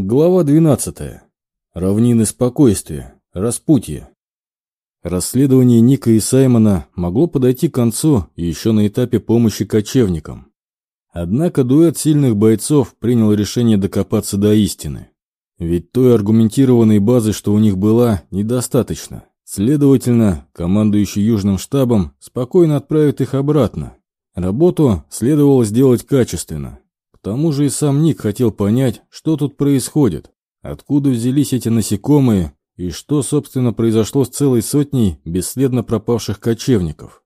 Глава 12. Равнины спокойствия. Распутье. Расследование Ника и Саймона могло подойти к концу еще на этапе помощи кочевникам. Однако дуэт сильных бойцов принял решение докопаться до истины. Ведь той аргументированной базы, что у них была, недостаточно. Следовательно, командующий Южным штабом спокойно отправит их обратно. Работу следовало сделать качественно, тому же и сам Ник хотел понять, что тут происходит, откуда взялись эти насекомые и что, собственно, произошло с целой сотней бесследно пропавших кочевников.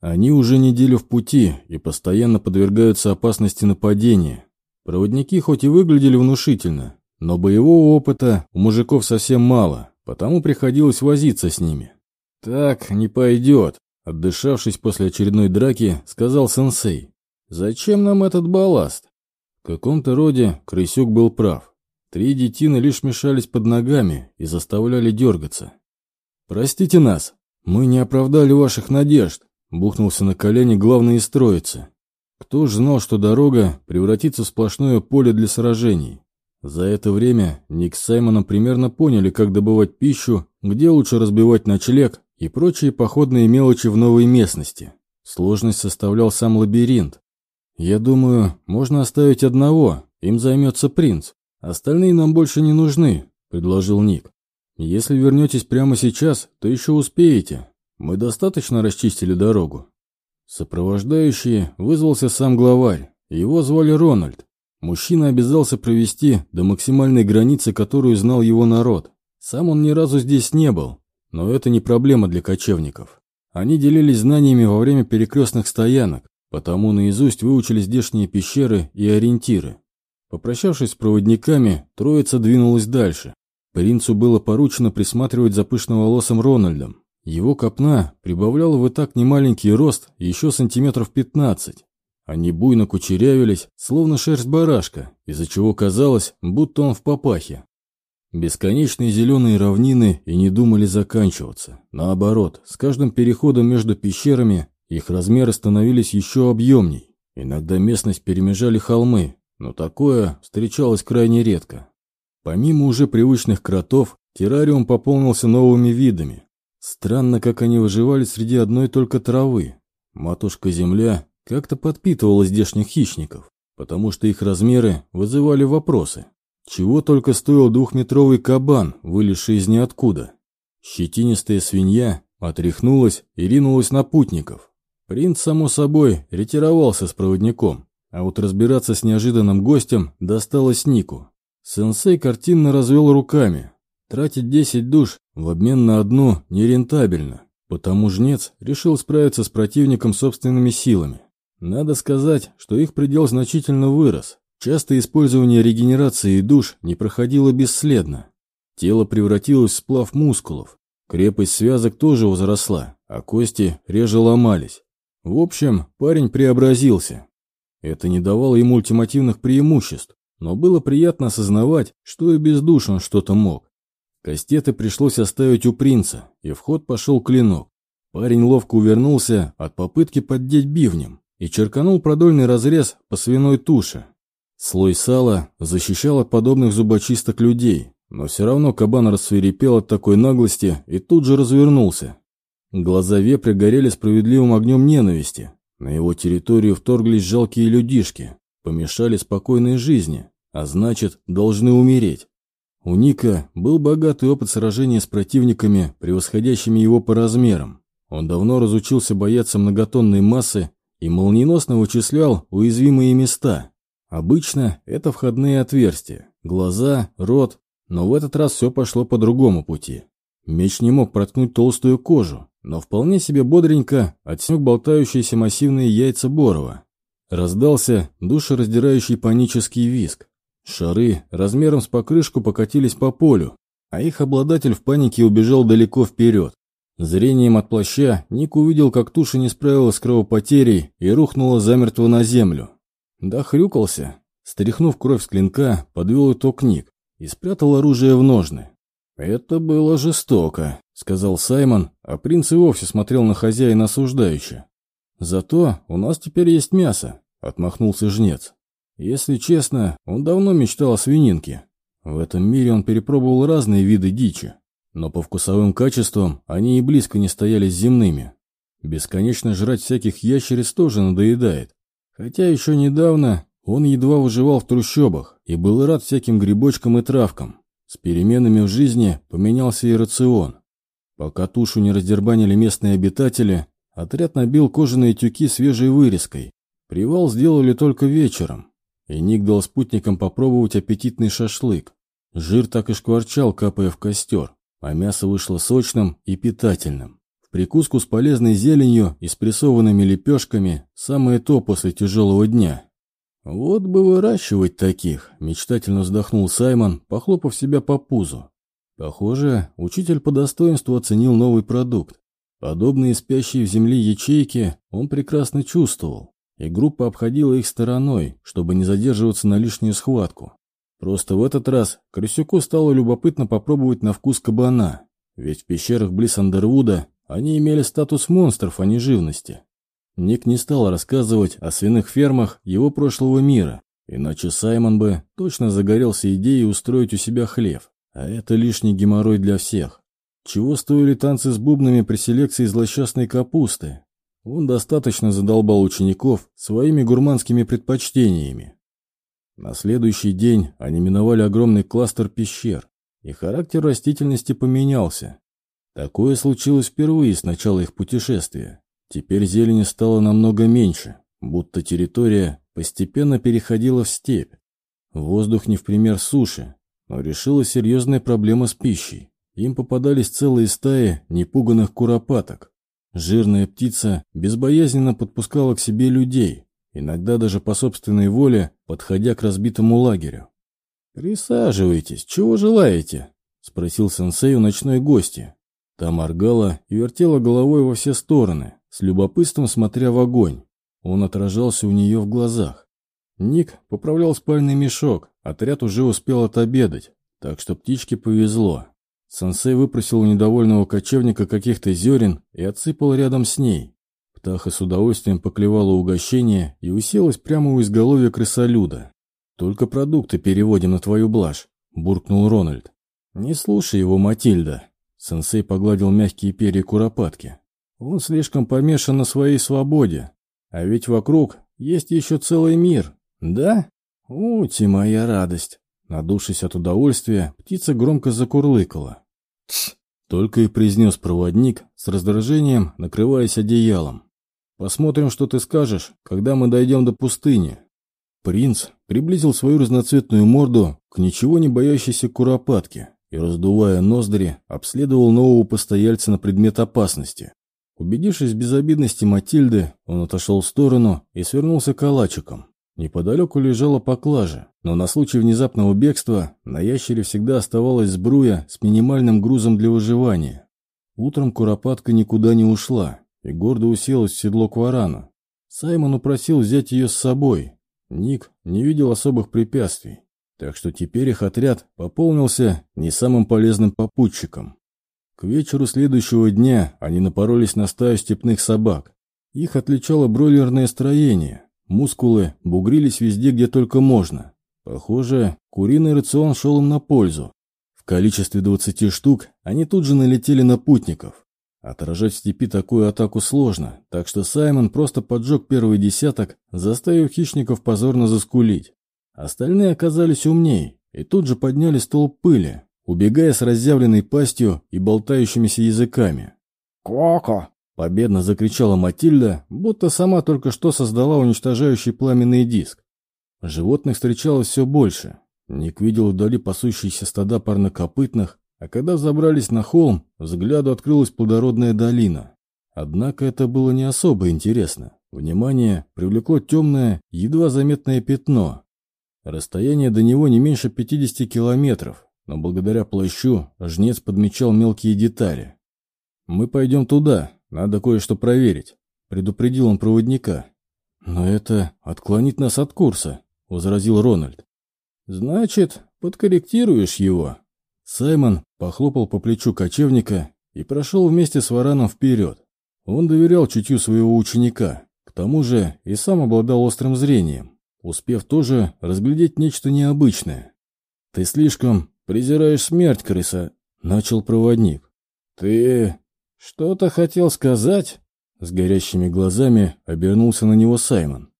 Они уже неделю в пути и постоянно подвергаются опасности нападения. Проводники хоть и выглядели внушительно, но боевого опыта у мужиков совсем мало, потому приходилось возиться с ними. «Так не пойдет», — отдышавшись после очередной драки, сказал сенсей. «Зачем нам этот балласт? Каком-то роде Крысюк был прав. Три детины лишь мешались под ногами и заставляли дергаться. «Простите нас, мы не оправдали ваших надежд», — бухнулся на колени главный из троицы. Кто ж знал, что дорога превратится в сплошное поле для сражений? За это время Ник с Саймоном примерно поняли, как добывать пищу, где лучше разбивать ночлег и прочие походные мелочи в новой местности. Сложность составлял сам лабиринт, «Я думаю, можно оставить одного, им займется принц. Остальные нам больше не нужны», — предложил Ник. «Если вернетесь прямо сейчас, то еще успеете. Мы достаточно расчистили дорогу». Сопровождающий вызвался сам главарь. Его звали Рональд. Мужчина обязался провести до максимальной границы, которую знал его народ. Сам он ни разу здесь не был, но это не проблема для кочевников. Они делились знаниями во время перекрестных стоянок, Потому наизусть выучили здешние пещеры и ориентиры. Попрощавшись с проводниками, троица двинулась дальше. Принцу было поручено присматривать за пышноволосым Рональдом. Его копна прибавляла в и так немаленький рост еще сантиметров 15. Они буйно кучерявились, словно шерсть барашка, из-за чего казалось, будто он в папахе. Бесконечные зеленые равнины и не думали заканчиваться. Наоборот, с каждым переходом между пещерами их размеры становились еще объемней. Иногда местность перемежали холмы, но такое встречалось крайне редко. Помимо уже привычных кротов, террариум пополнился новыми видами. Странно, как они выживали среди одной только травы. Матушка-земля как-то подпитывала здешних хищников, потому что их размеры вызывали вопросы. Чего только стоил двухметровый кабан, вылезший из ниоткуда. Щетинистая свинья отряхнулась и ринулась на путников. Принц, само собой, ретировался с проводником, а вот разбираться с неожиданным гостем досталось Нику. Сенсей картинно развел руками. Тратить 10 душ в обмен на одну нерентабельно, потому жнец решил справиться с противником собственными силами. Надо сказать, что их предел значительно вырос. Часто использование регенерации душ не проходило бесследно. Тело превратилось в сплав мускулов. Крепость связок тоже возросла, а кости реже ломались. В общем, парень преобразился. Это не давало ему ультимативных преимуществ, но было приятно осознавать, что и без душ он что-то мог. Кастеты пришлось оставить у принца, и в ход пошел клинок. Парень ловко увернулся от попытки поддеть бивнем и черканул продольный разрез по свиной туше. Слой сала защищал от подобных зубочисток людей, но все равно кабан рассверепел от такой наглости и тут же развернулся, Глаза вепря горели справедливым огнем ненависти. На его территорию вторглись жалкие людишки, помешали спокойной жизни, а значит, должны умереть. У Ника был богатый опыт сражения с противниками, превосходящими его по размерам. Он давно разучился бояться многотонной массы и молниеносно вычислял уязвимые места. Обычно это входные отверстия, глаза, рот, но в этот раз все пошло по другому пути. Меч не мог проткнуть толстую кожу, но вполне себе бодренько отсек болтающиеся массивные яйца Борова. Раздался душераздирающий панический визг. Шары размером с покрышку покатились по полю, а их обладатель в панике убежал далеко вперед. Зрением от плаща Ник увидел, как туша не справилась с кровопотерей и рухнула замертво на землю. Да хрюкался. Стряхнув кровь с клинка, подвел итог Ник и спрятал оружие в ножны. «Это было жестоко», — сказал Саймон, а принц и вовсе смотрел на хозяина осуждающе. «Зато у нас теперь есть мясо», — отмахнулся жнец. «Если честно, он давно мечтал о свининке. В этом мире он перепробовал разные виды дичи, но по вкусовым качествам они и близко не стояли с земными. Бесконечно жрать всяких ящериц тоже надоедает. Хотя еще недавно он едва выживал в трущобах и был рад всяким грибочкам и травкам. С переменами в жизни поменялся и рацион. Пока тушу не раздербанили местные обитатели, отряд набил кожаные тюки свежей вырезкой. Привал сделали только вечером, и Ник дал спутникам попробовать аппетитный шашлык. Жир так и шкварчал, капая в костер, а мясо вышло сочным и питательным. В прикуску с полезной зеленью и спрессованными лепешками самое то после тяжелого дня. «Вот бы выращивать таких», – мечтательно вздохнул Саймон, похлопав себя по пузу. Похоже, учитель по достоинству оценил новый продукт. Подобные спящие в земле ячейки он прекрасно чувствовал, и группа обходила их стороной, чтобы не задерживаться на лишнюю схватку. Просто в этот раз Крысюку стало любопытно попробовать на вкус кабана, ведь в пещерах близ Андервуда они имели статус монстров, а не живности. Ник не стал рассказывать о свиных фермах его прошлого мира, иначе Саймон бы точно загорелся идеей устроить у себя хлев, а это лишний геморрой для всех. Чего стоили танцы с бубнами при селекции злосчастной капусты? Он достаточно задолбал учеников своими гурманскими предпочтениями. На следующий день они миновали огромный кластер пещер, и характер растительности поменялся. Такое случилось впервые с начала их путешествия. Теперь зелени стало намного меньше, будто территория постепенно переходила в степь. Воздух не в пример суше, но решила серьезная проблема с пищей. Им попадались целые стаи непуганных куропаток. Жирная птица безбоязненно подпускала к себе людей, иногда даже по собственной воле, подходя к разбитому лагерю. «Присаживайтесь, чего желаете?» — спросил сенсей у ночной гости, Та моргала и вертела головой во все стороны, с любопытством смотря в огонь. Он отражался у нее в глазах. Ник поправлял спальный мешок, отряд уже успел отобедать, так что птичке повезло. Сансей выпросил у недовольного кочевника каких-то зерен и отсыпал рядом с ней. Птаха с удовольствием поклевала угощение и уселась прямо у изголовья крысолюда. «Только продукты переводим на твою блажь», — буркнул Рональд. «Не слушай его, Матильда. Сенсей погладил мягкие перья куропатки. Он слишком помешан на своей свободе. А ведь вокруг есть еще целый мир. Да? Ути, моя радость. Надувшись от удовольствия, птица громко закурлыкала. «Тсс!» — только и произнес проводник, с раздражением накрываясь одеялом. «Посмотрим, что ты скажешь, когда мы дойдем до пустыни». Принц приблизил свою разноцветную морду к ничего не боящейся куропатке и, раздувая ноздри, обследовал нового постояльца на предмет опасности. Убедившись в безобидности Матильды, он отошел в сторону и свернулся калачиком. Неподалеку лежала поклажа, но на случай внезапного бегства на ящере всегда оставалась сбруя с минимальным грузом для выживания. Утром куропатка никуда не ушла и гордо уселась в седло к варану. Саймон упросил взять ее с собой. Ник не видел особых препятствий. Так что теперь их отряд пополнился не самым полезным попутчиком. К вечеру следующего дня они напоролись на стаю степных собак. Их отличало бройлерное строение. Мускулы бугрились везде, где только можно. Похоже, куриный рацион шел им на пользу. В количестве 20 штук они тут же налетели на путников. Отражать в степи такую атаку сложно, так что Саймон просто поджег первый десяток, заставив хищников позорно заскулить. Остальные оказались умнее и тут же подняли столб пыли, убегая с разъявленной пастью и болтающимися языками. «Коко!» – победно закричала Матильда, будто сама только что создала уничтожающий пламенный диск. Животных встречалось все больше. Ник видел вдали пасущиеся стада парнокопытных, а когда забрались на холм, взгляду открылась плодородная долина. Однако это было не особо интересно. Внимание привлекло темное, едва заметное пятно, Расстояние до него не меньше 50 километров, но благодаря плащу жнец подмечал мелкие детали. «Мы пойдем туда, надо кое-что проверить», — предупредил он проводника. «Но это отклонит нас от курса», — возразил Рональд. «Значит, подкорректируешь его». Саймон похлопал по плечу кочевника и прошел вместе с вараном вперед. Он доверял чутью своего ученика, к тому же и сам обладал острым зрением успев тоже разглядеть нечто необычное. «Ты слишком презираешь смерть, крыса», — начал проводник. «Ты что-то хотел сказать?» С горящими глазами обернулся на него Саймон.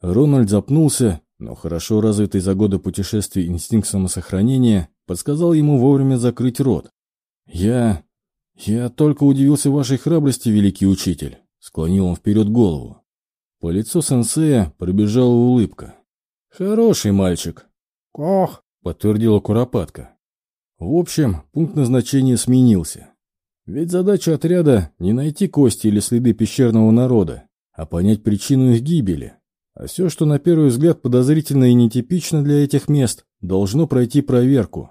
Рональд запнулся, но хорошо развитый за годы путешествий инстинкт самосохранения подсказал ему вовремя закрыть рот. «Я... я только удивился вашей храбрости, великий учитель», — склонил он вперед голову. По лицу сенсея пробежала улыбка. «Хороший мальчик». «Кох», — подтвердила Куропатка. В общем, пункт назначения сменился. Ведь задача отряда не найти кости или следы пещерного народа, а понять причину их гибели. А все, что на первый взгляд подозрительно и нетипично для этих мест, должно пройти проверку.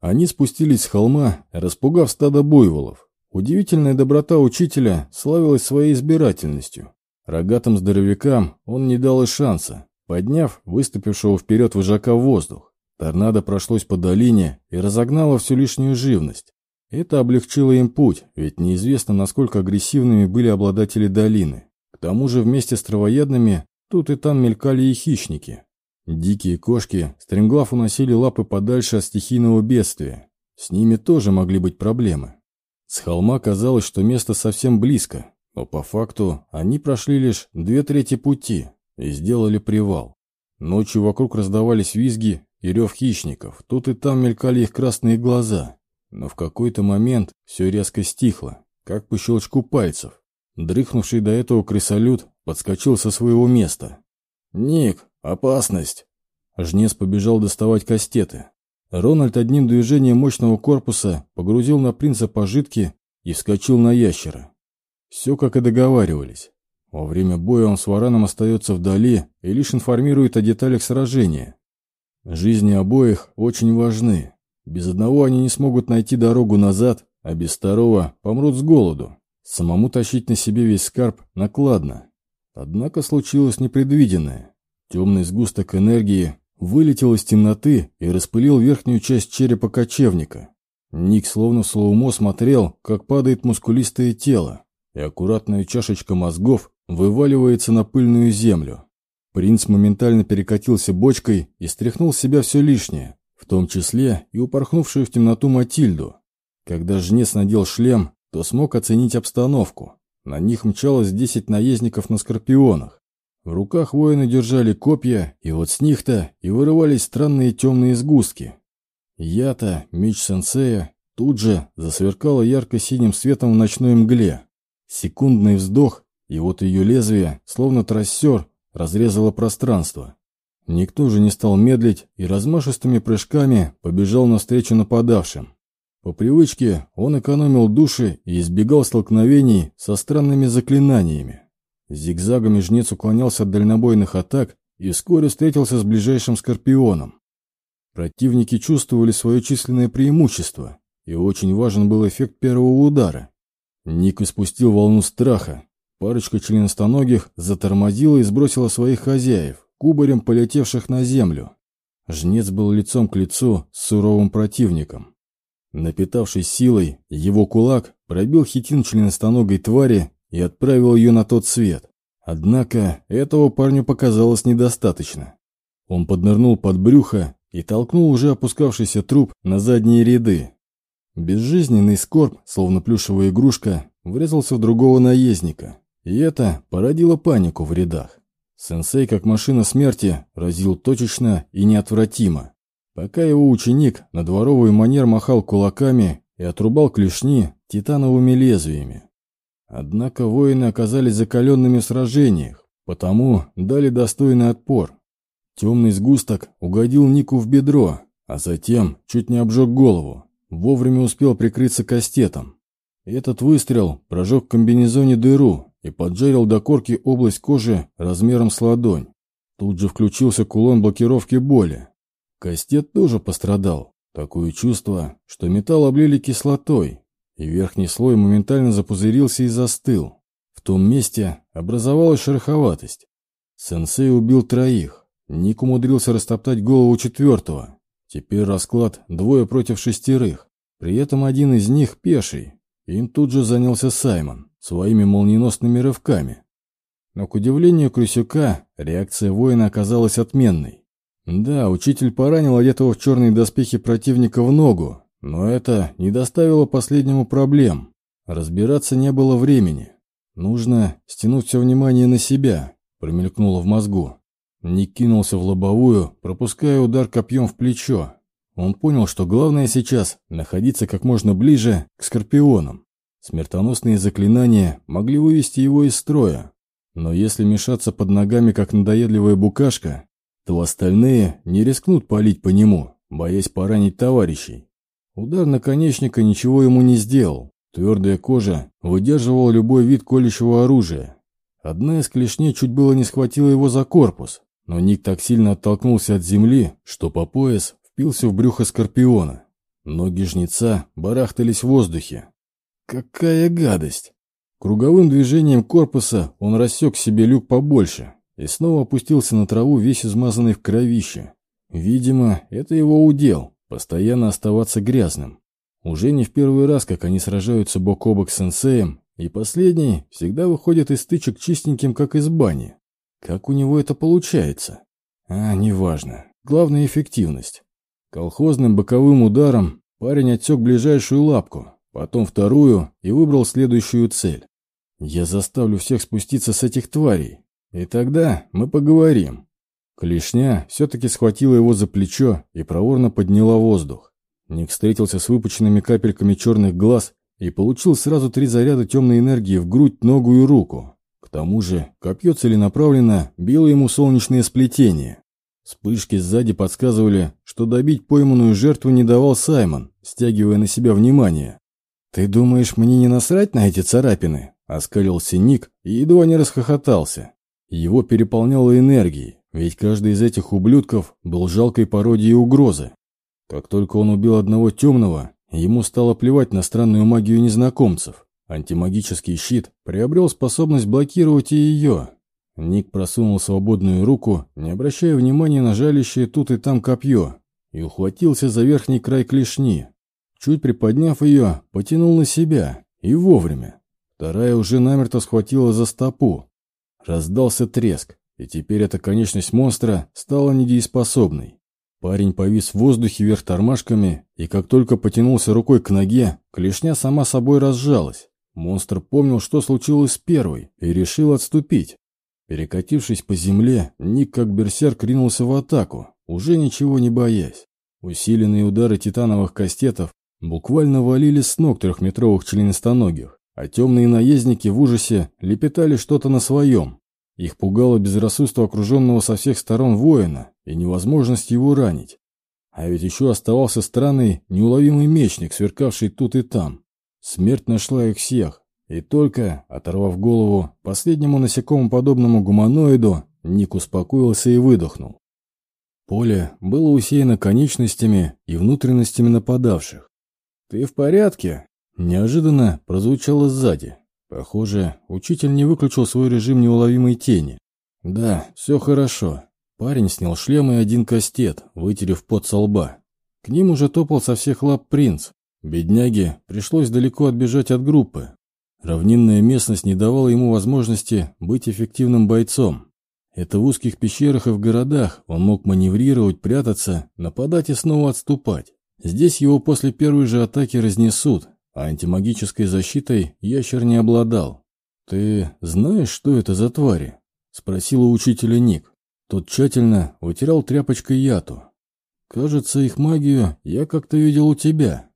Они спустились с холма, распугав стадо буйволов. Удивительная доброта учителя славилась своей избирательностью. Рогатым здоровякам он не дал и шанса, подняв выступившего вперед вожака в воздух. Торнадо прошлось по долине и разогнало всю лишнюю живность. Это облегчило им путь, ведь неизвестно, насколько агрессивными были обладатели долины. К тому же вместе с травоядными Тут и там мелькали и хищники. Дикие кошки, стремглав уносили лапы подальше от стихийного бедствия. С ними тоже могли быть проблемы. С холма казалось, что место совсем близко, но по факту они прошли лишь две трети пути и сделали привал. Ночью вокруг раздавались визги и рев хищников, тут и там мелькали их красные глаза. Но в какой-то момент все резко стихло, как по щелчку пальцев. Дрыхнувший до этого крысолют подскочил со своего места. «Ник, опасность!» Жнец побежал доставать кастеты. Рональд одним движением мощного корпуса погрузил на принца пожитки и вскочил на ящера. Все как и договаривались. Во время боя он с вараном остается вдали и лишь информирует о деталях сражения. Жизни обоих очень важны. Без одного они не смогут найти дорогу назад, а без второго помрут с голоду. Самому тащить на себе весь скарб накладно. Однако случилось непредвиденное. Темный сгусток энергии вылетел из темноты и распылил верхнюю часть черепа кочевника. Ник словно слоумо смотрел, как падает мускулистое тело, и аккуратная чашечка мозгов вываливается на пыльную землю. Принц моментально перекатился бочкой и стряхнул с себя все лишнее, в том числе и упорхнувшую в темноту Матильду. Когда жнец надел шлем, то смог оценить обстановку. На них мчалось десять наездников на скорпионах. В руках воины держали копья, и вот с них-то и вырывались странные темные сгустки. Ята, меч сенсея, тут же засверкала ярко-синим светом в ночной мгле. Секундный вздох, и вот ее лезвие, словно трассер, разрезало пространство. Никто же не стал медлить и размашистыми прыжками побежал навстречу нападавшим. По привычке он экономил души и избегал столкновений со странными заклинаниями. Зигзагами жнец уклонялся от дальнобойных атак и вскоре встретился с ближайшим скорпионом. Противники чувствовали свое численное преимущество, и очень важен был эффект первого удара. Ник испустил волну страха. Парочка членостоногих затормозила и сбросила своих хозяев, кубарем полетевших на землю. Жнец был лицом к лицу с суровым противником. Напитавшись силой, его кулак пробил хитин членостоногой твари и отправил ее на тот свет. Однако этого парню показалось недостаточно. Он поднырнул под брюхо и толкнул уже опускавшийся труп на задние ряды. Безжизненный скорб, словно плюшевая игрушка, врезался в другого наездника, и это породило панику в рядах. Сенсей, как машина смерти, разил точечно и неотвратимо. Пока его ученик на дворовый манер махал кулаками и отрубал клешни титановыми лезвиями. Однако воины оказались закаленными в сражениях, потому дали достойный отпор. Темный сгусток угодил Нику в бедро, а затем чуть не обжег голову. Вовремя успел прикрыться кастетом. Этот выстрел прожег в комбинезоне дыру и поджарил до корки область кожи размером с ладонь. Тут же включился кулон блокировки боли, Кастет тоже пострадал. Такое чувство, что металл облили кислотой, и верхний слой моментально запузырился и застыл. В том месте образовалась шероховатость. Сенсей убил троих. Ник умудрился растоптать голову четвертого. Теперь расклад двое против шестерых. При этом один из них пеший. Им тут же занялся Саймон своими молниеносными рывками. Но, к удивлению Крысюка, реакция воина оказалась отменной. Да, учитель поранил одетого в черные доспехи противника в ногу, но это не доставило последнему проблем. Разбираться не было времени. Нужно стянуть все внимание на себя, промелькнуло в мозгу. Ник кинулся в лобовую, пропуская удар копьем в плечо. Он понял, что главное сейчас – находиться как можно ближе к скорпионам. Смертоносные заклинания могли вывести его из строя. Но если мешаться под ногами, как надоедливая букашка, то остальные не рискнут палить по нему, боясь поранить товарищей. Удар наконечника ничего ему не сделал. Твердая кожа выдерживала любой вид колющего оружия. Одна из клешней чуть было не схватила его за корпус, но Ник так сильно оттолкнулся от земли, что по пояс впился в брюхо скорпиона. Ноги жнеца барахтались в воздухе. Какая гадость! Круговым движением корпуса он рассек себе люк побольше и снова опустился на траву, весь измазанный в кровище. Видимо, это его удел, постоянно оставаться грязным. Уже не в первый раз, как они сражаются бок о бок с сенсеем, и последний всегда выходит из стычек чистеньким, как из бани. Как у него это получается? А, неважно. Главное – эффективность. Колхозным боковым ударом парень отсек ближайшую лапку, потом вторую и выбрал следующую цель. Я заставлю всех спуститься с этих тварей, и тогда мы поговорим. Клешня все-таки схватила его за плечо и проворно подняла воздух. Ник встретился с выпученными капельками черных глаз и получил сразу три заряда темной энергии в грудь, ногу и руку. К тому же копье целенаправленно било ему солнечное сплетение. Вспышки сзади подсказывали, что добить пойманную жертву не давал Саймон, стягивая на себя внимание. «Ты думаешь, мне не насрать на эти царапины?» – оскалился Ник и едва не расхохотался. Его переполняло энергией, ведь каждый из этих ублюдков был жалкой пародией угрозы. Как только он убил одного темного, ему стало плевать на странную магию незнакомцев. Антимагический щит приобрел способность блокировать и ее. Ник просунул свободную руку, не обращая внимания на жалящее тут и там копье, и ухватился за верхний край клешни. Чуть приподняв ее, потянул на себя, и вовремя. Вторая уже намертво схватила за стопу. Раздался треск, и теперь эта конечность монстра стала недееспособной. Парень повис в воздухе вверх тормашками, и как только потянулся рукой к ноге, клешня сама собой разжалась. Монстр помнил, что случилось с первой, и решил отступить. Перекатившись по земле, Ник как берсерк ринулся в атаку, уже ничего не боясь. Усиленные удары титановых кастетов буквально валили с ног трехметровых членистоногих, а темные наездники в ужасе лепетали что-то на своем. Их пугало безрассудство окруженного со всех сторон воина и невозможность его ранить. А ведь еще оставался странный, неуловимый мечник, сверкавший тут и там. Смерть нашла их всех, и только, оторвав голову последнему насекомоподобному гуманоиду, Ник успокоился и выдохнул. Поле было усеяно конечностями и внутренностями нападавших. «Ты в порядке?» Неожиданно прозвучало сзади. Похоже, учитель не выключил свой режим неуловимой тени. Да, все хорошо. Парень снял шлем и один кастет, вытерев пот со лба. К ним уже топал со всех лап принц. Бедняге пришлось далеко отбежать от группы. Равнинная местность не давала ему возможности быть эффективным бойцом. Это в узких пещерах и в городах он мог маневрировать, прятаться, нападать и снова отступать. Здесь его после первой же атаки разнесут, а антимагической защитой ящер не обладал. «Ты знаешь, что это за твари?» — спросила учителя Ник. Тот тщательно вытирал тряпочкой яту. «Кажется, их магию я как-то видел у тебя».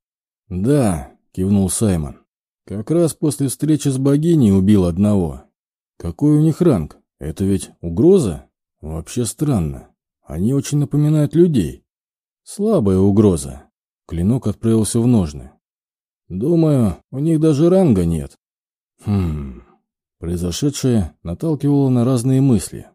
«Да», — кивнул Саймон. «Как раз после встречи с богиней убил одного. Какой у них ранг? Это ведь угроза? Вообще странно. Они очень напоминают людей. Слабая угроза». Клинок отправился в ножны. Думаю, у них даже ранга нет. Хм. Произошедшее наталкивало на разные мысли.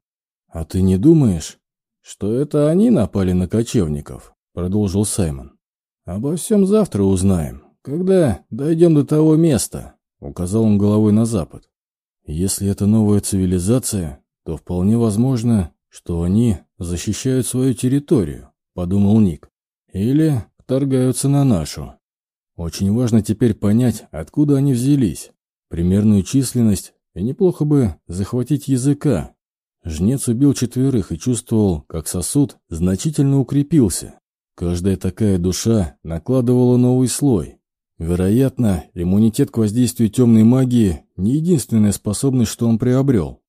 А ты не думаешь, что это они напали на кочевников? Продолжил Саймон. Обо всем завтра узнаем, когда дойдем до того места, указал он головой на запад. Если это новая цивилизация, то вполне возможно, что они защищают свою территорию, подумал Ник. Или вторгаются на нашу. Очень важно теперь понять, откуда они взялись, примерную численность, и неплохо бы захватить языка. Жнец убил четверых и чувствовал, как сосуд значительно укрепился. Каждая такая душа накладывала новый слой. Вероятно, иммунитет к воздействию темной магии – не единственная способность, что он приобрел.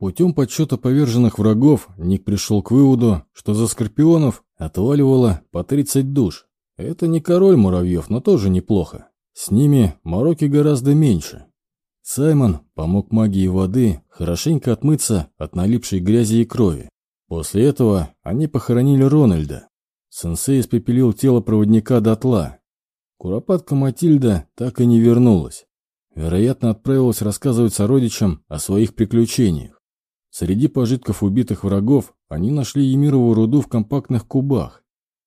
Путем подсчета поверженных врагов Ник пришел к выводу, что за скорпионов отваливало по 30 душ. Это не король муравьев, но тоже неплохо. С ними мороки гораздо меньше. Саймон помог магии воды хорошенько отмыться от налипшей грязи и крови. После этого они похоронили Рональда. Сенсей испепелил тело проводника дотла. Куропатка Матильда так и не вернулась. Вероятно, отправилась рассказывать сородичам о своих приключениях. Среди пожитков убитых врагов они нашли Емирову руду в компактных кубах.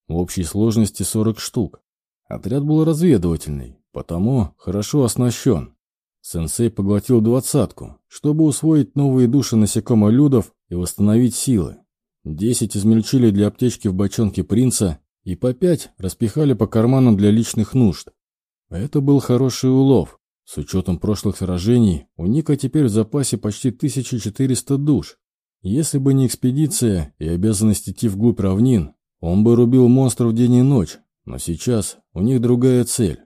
В общей сложности 40 штук. Отряд был разведывательный, потому хорошо оснащен. Сенсей поглотил двадцатку, чтобы усвоить новые души насекомолюдов и восстановить силы. Десять измельчили для аптечки в бочонке принца и по пять распихали по карманам для личных нужд. Это был хороший улов. С учетом прошлых сражений у Ника теперь в запасе почти 1400 душ. Если бы не экспедиция и обязанность идти вглубь равнин, он бы рубил монстров день и ночь, но сейчас у них другая цель.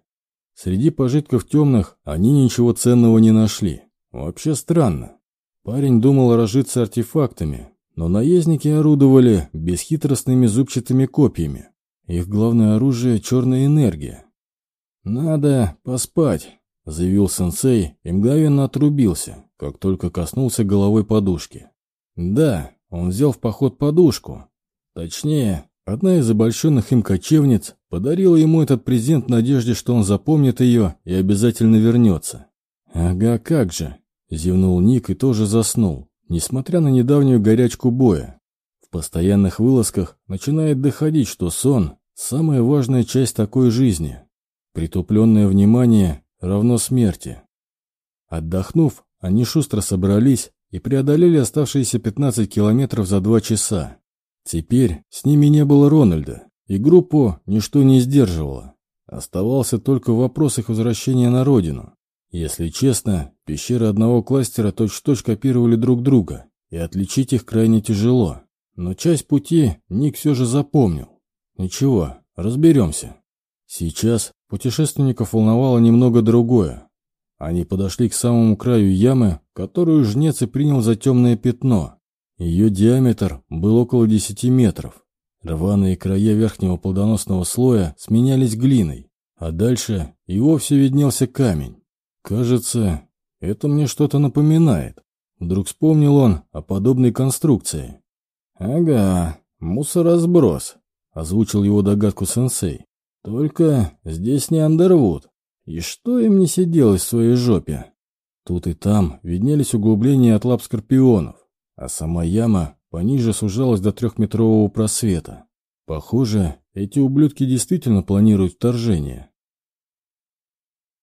Среди пожитков темных они ничего ценного не нашли. Вообще странно. Парень думал разжиться артефактами, но наездники орудовали бесхитростными зубчатыми копьями. Их главное оружие — черная энергия. «Надо поспать», — заявил сенсей и мгновенно отрубился, как только коснулся головой подушки. «Да, он взял в поход подушку. Точнее, Одна из обольщенных им кочевниц подарила ему этот презент в надежде, что он запомнит ее и обязательно вернется. «Ага, как же!» – зевнул Ник и тоже заснул, несмотря на недавнюю горячку боя. В постоянных вылазках начинает доходить, что сон – самая важная часть такой жизни. Притупленное внимание равно смерти. Отдохнув, они шустро собрались и преодолели оставшиеся 15 километров за два часа. Теперь с ними не было Рональда, и группу ничто не сдерживало. Оставался только вопрос их возвращения на родину. Если честно, пещеры одного кластера точь-в-точь -точь копировали друг друга, и отличить их крайне тяжело. Но часть пути Ник все же запомнил. Ничего, разберемся. Сейчас путешественников волновало немного другое. Они подошли к самому краю ямы, которую жнец и принял за темное пятно. Ее диаметр был около 10 метров. Рваные края верхнего плодоносного слоя сменялись глиной, а дальше и вовсе виднелся камень. Кажется, это мне что-то напоминает. Вдруг вспомнил он о подобной конструкции. «Ага, мусоросброс», — озвучил его догадку сенсей. «Только здесь не Андервуд. И что им не сиделось в своей жопе?» Тут и там виднелись углубления от лап скорпионов а сама яма пониже сужалась до трехметрового просвета. Похоже, эти ублюдки действительно планируют вторжение.